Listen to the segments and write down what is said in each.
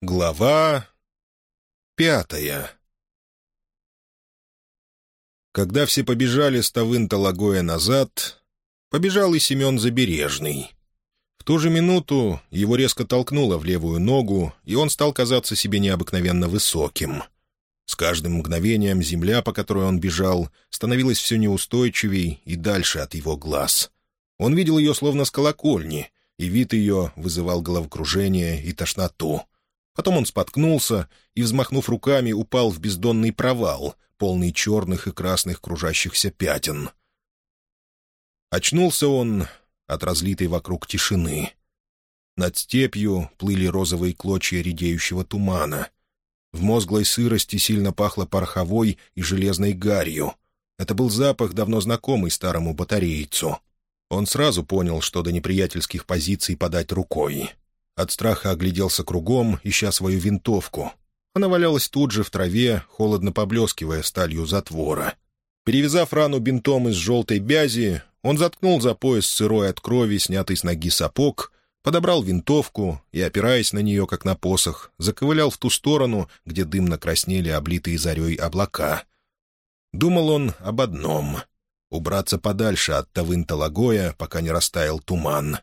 Глава пятая Когда все побежали с Тавын-Талагоя назад, побежал и Семен Забережный. В ту же минуту его резко толкнуло в левую ногу, и он стал казаться себе необыкновенно высоким. С каждым мгновением земля, по которой он бежал, становилась все неустойчивей и дальше от его глаз. Он видел ее словно с колокольни, и вид ее вызывал головокружение и тошноту — Потом он споткнулся и, взмахнув руками, упал в бездонный провал, полный черных и красных кружащихся пятен. Очнулся он от разлитой вокруг тишины. Над степью плыли розовые клочья редеющего тумана. В мозглой сырости сильно пахло пороховой и железной гарью. Это был запах, давно знакомый старому батарейцу. Он сразу понял, что до неприятельских позиций подать рукой. От страха огляделся кругом, ища свою винтовку. Она валялась тут же в траве, холодно поблескивая сталью затвора. Перевязав рану бинтом из желтой бязи, он заткнул за пояс сырой от крови, снятый с ноги сапог, подобрал винтовку и, опираясь на нее, как на посох, заковылял в ту сторону, где дымно краснели облитые зарей облака. Думал он об одном — убраться подальше от Тавын-Талагоя, пока не растаял туман.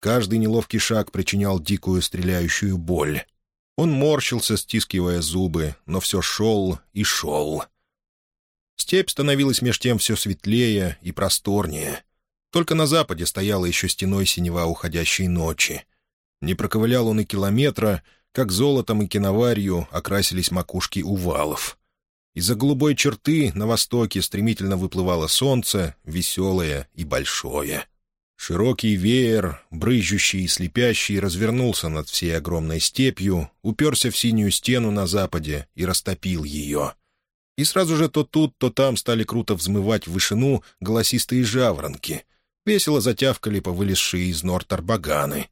Каждый неловкий шаг причинял дикую стреляющую боль. Он морщился, стискивая зубы, но все шел и шел. Степь становилась меж тем все светлее и просторнее. Только на западе стояла еще стеной синева уходящей ночи. Не проковылял он и километра, как золотом и киноварью окрасились макушки увалов. Из-за голубой черты на востоке стремительно выплывало солнце, веселое и большое. Широкий веер, брызжущий и слепящий, развернулся над всей огромной степью, уперся в синюю стену на западе и растопил ее. И сразу же то тут, то там стали круто взмывать в вышину голосистые жаворонки. Весело затявкали повылезшие из нор тарбаганы.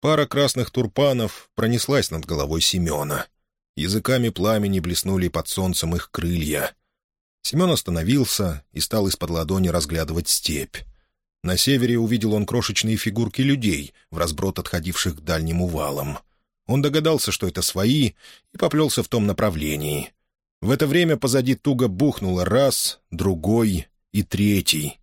Пара красных турпанов пронеслась над головой Семена. Языками пламени блеснули под солнцем их крылья. Семен остановился и стал из-под ладони разглядывать степь. На севере увидел он крошечные фигурки людей, в разброд отходивших к дальним увалам. Он догадался, что это свои, и поплелся в том направлении. В это время позади туго бухнуло раз, другой и третий.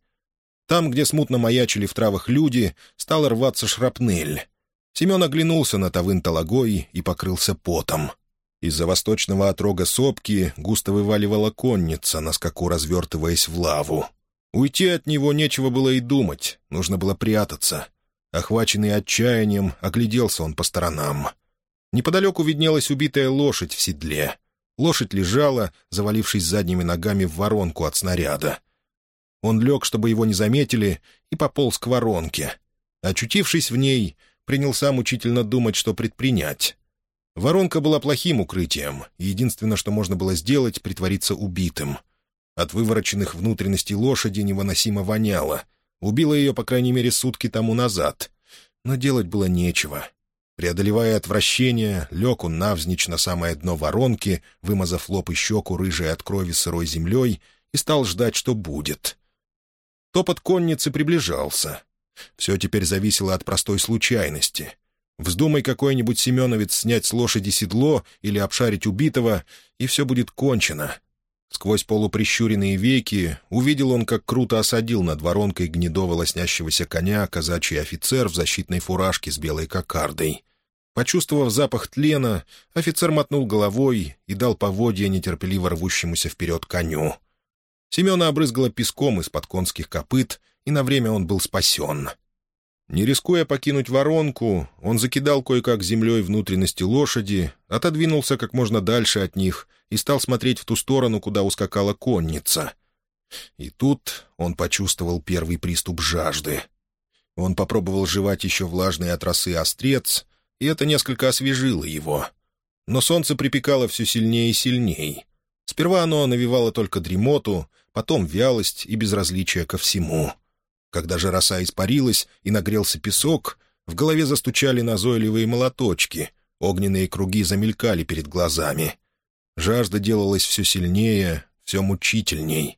Там, где смутно маячили в травах люди, стал рваться шрапнель. Семен оглянулся на Тавын Талагой и покрылся потом. Из-за восточного отрога сопки густо вываливала конница, на скаку развертываясь в лаву. Уйти от него нечего было и думать, нужно было прятаться. Охваченный отчаянием, огляделся он по сторонам. Неподалеку виднелась убитая лошадь в седле. Лошадь лежала, завалившись задними ногами в воронку от снаряда. Он лег, чтобы его не заметили, и пополз к воронке. Очутившись в ней, принялся мучительно думать, что предпринять. Воронка была плохим укрытием, и единственное, что можно было сделать, притвориться убитым — от вывороченных внутренностей лошади невыносимо воняло. Убила ее, по крайней мере, сутки тому назад. Но делать было нечего. Преодолевая отвращение, лег он навзничь на самое дно воронки, вымазав лоб и щеку рыжей от крови сырой землей, и стал ждать, что будет. Топот конницы приближался. Все теперь зависело от простой случайности. Вздумай какой-нибудь Семеновец снять с лошади седло или обшарить убитого, и все будет кончено — Сквозь полуприщуренные веки увидел он, как круто осадил над воронкой гнедого лоснящегося коня казачий офицер в защитной фуражке с белой кокардой. Почувствовав запах тлена, офицер мотнул головой и дал поводья нетерпеливо рвущемуся вперед коню. Семена обрызгало песком из-под конских копыт, и на время он был спасен. Не рискуя покинуть воронку, он закидал кое-как землей внутренности лошади, отодвинулся как можно дальше от них и стал смотреть в ту сторону, куда ускакала конница. И тут он почувствовал первый приступ жажды. Он попробовал жевать еще влажный от росы острец, и это несколько освежило его. Но солнце припекало все сильнее и сильнее. Сперва оно навевало только дремоту, потом вялость и безразличие ко всему — когда же роса испарилась и нагрелся песок, в голове застучали назойливые молоточки, огненные круги замелькали перед глазами. Жажда делалась все сильнее, все мучительней.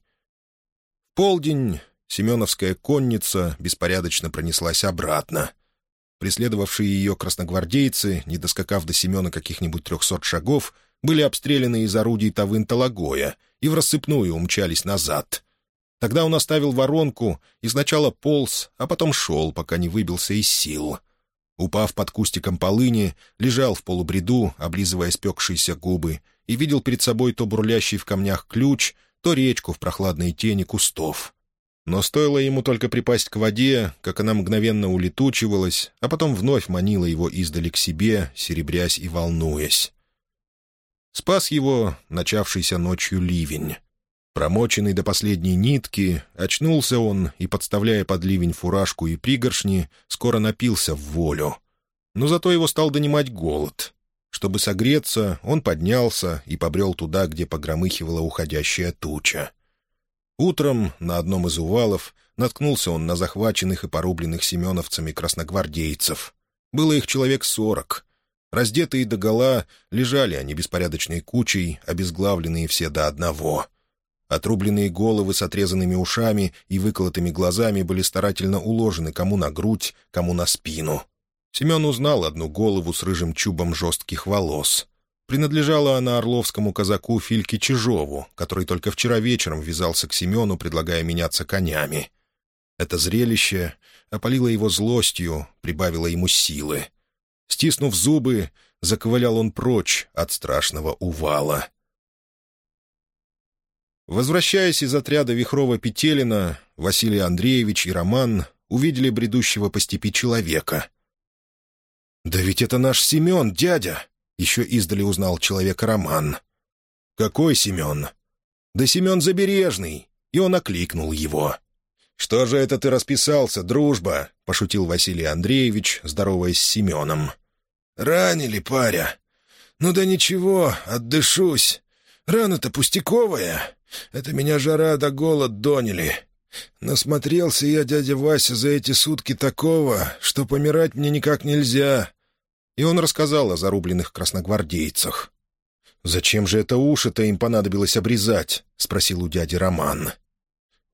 В полдень Семеновская конница беспорядочно пронеслась обратно. преследовавшие ее красногвардейцы, не доскакав до Семена каких-нибудь трехсот шагов, были обстреляны из орудий Тавын-Талагоя и в рассыпную умчались назад. Тогда он оставил воронку и сначала полз, а потом шел, пока не выбился из сил. Упав под кустиком полыни, лежал в полубреду, облизывая спекшиеся губы, и видел перед собой то бурлящий в камнях ключ, то речку в прохладной тени кустов. Но стоило ему только припасть к воде, как она мгновенно улетучивалась, а потом вновь манила его издали к себе, серебрясь и волнуясь. Спас его начавшийся ночью ливень. Промоченный до последней нитки, очнулся он и, подставляя под ливень фуражку и пригоршни, скоро напился в волю. Но зато его стал донимать голод. Чтобы согреться, он поднялся и побрел туда, где погромыхивала уходящая туча. Утром на одном из увалов наткнулся он на захваченных и порубленных семеновцами красногвардейцев. Было их человек сорок. Раздетые догола лежали они беспорядочной кучей, обезглавленные все до одного. Отрубленные головы с отрезанными ушами и выколотыми глазами были старательно уложены кому на грудь, кому на спину. Семен узнал одну голову с рыжим чубом жестких волос. Принадлежала она орловскому казаку Фильке Чижову, который только вчера вечером ввязался к Семену, предлагая меняться конями. Это зрелище опалило его злостью, прибавило ему силы. Стиснув зубы, заковылял он прочь от страшного увала. Возвращаясь из отряда Вихрова-Петелина, Василий Андреевич и Роман увидели бредущего по степи человека. «Да ведь это наш Семен, дядя!» — еще издали узнал человека Роман. «Какой Семен?» «Да Семен Забережный!» И он окликнул его. «Что же это ты расписался, дружба?» — пошутил Василий Андреевич, здороваясь с Семеном. «Ранили, паря. Ну да ничего, отдышусь. Рана-то пустяковая. Это меня жара да голод доняли. Насмотрелся я, дядя Вася, за эти сутки такого, что помирать мне никак нельзя». И он рассказал о зарубленных красногвардейцах. «Зачем же это уши-то им понадобилось обрезать?» — спросил у дяди Роман.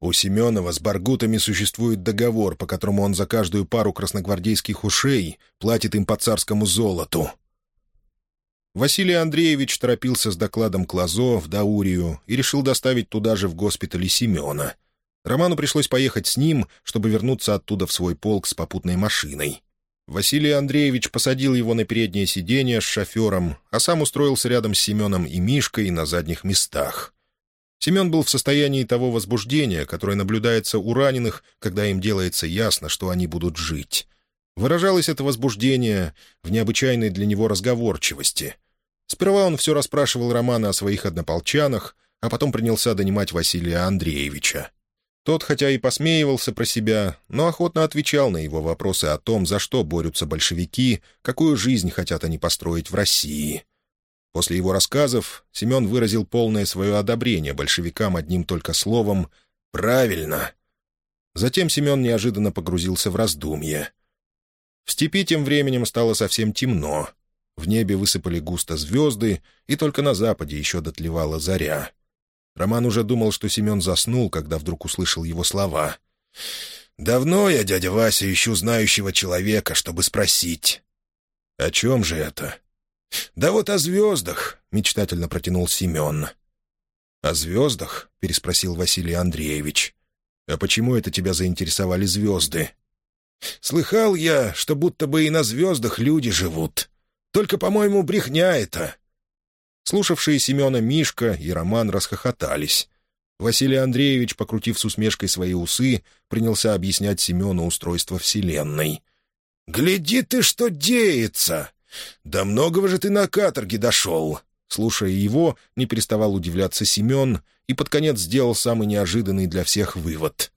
У Семенова с Баргутами существует договор, по которому он за каждую пару красногвардейских ушей платит им по царскому золоту. Василий Андреевич торопился с докладом к Лазо в Даурию и решил доставить туда же в госпитале Семена. Роману пришлось поехать с ним, чтобы вернуться оттуда в свой полк с попутной машиной. Василий Андреевич посадил его на переднее сиденье с шофером, а сам устроился рядом с Семеном и Мишкой на задних местах. Семен был в состоянии того возбуждения, которое наблюдается у раненых, когда им делается ясно, что они будут жить. Выражалось это возбуждение в необычайной для него разговорчивости. Сперва он все расспрашивал Романа о своих однополчанах, а потом принялся донимать Василия Андреевича. Тот, хотя и посмеивался про себя, но охотно отвечал на его вопросы о том, за что борются большевики, какую жизнь хотят они построить в России. После его рассказов Семен выразил полное свое одобрение большевикам одним только словом «правильно». Затем Семен неожиданно погрузился в раздумье. В степи тем временем стало совсем темно. В небе высыпали густо звезды, и только на западе еще дотлевала заря. Роман уже думал, что Семен заснул, когда вдруг услышал его слова. «Давно я, дядя Вася, ищу знающего человека, чтобы спросить». «О чем же это?» «Да вот о звездах», — мечтательно протянул Семен. «О звездах?» — переспросил Василий Андреевич. «А почему это тебя заинтересовали звезды?» «Слыхал я, что будто бы и на звездах люди живут. Только, по-моему, брехня это». Слушавшие Семена Мишка и Роман расхохотались. Василий Андреевич, покрутив с усмешкой свои усы, принялся объяснять Семену устройство Вселенной. «Гляди ты, что деется! «Да многого же ты на каторге дошел!» Слушая его, не переставал удивляться Семен и под конец сделал самый неожиданный для всех вывод.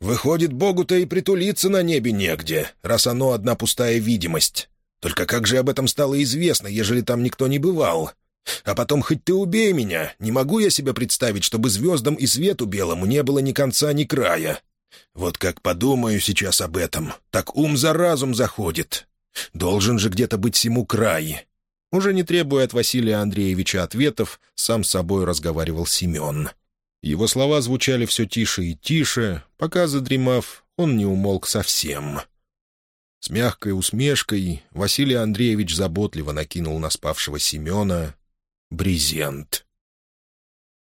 «Выходит, Богу-то и притулиться на небе негде, раз оно одна пустая видимость. Только как же об этом стало известно, ежели там никто не бывал? А потом хоть ты убей меня, не могу я себе представить, чтобы звездам и свету белому не было ни конца, ни края. Вот как подумаю сейчас об этом, так ум за разум заходит. Должен же где-то быть всему край. Уже не требуя от Василия Андреевича ответов, сам с собой разговаривал Семен. Его слова звучали все тише и тише, пока, задремав, он не умолк совсем. С мягкой усмешкой Василий Андреевич заботливо накинул на спавшего Семена брезент.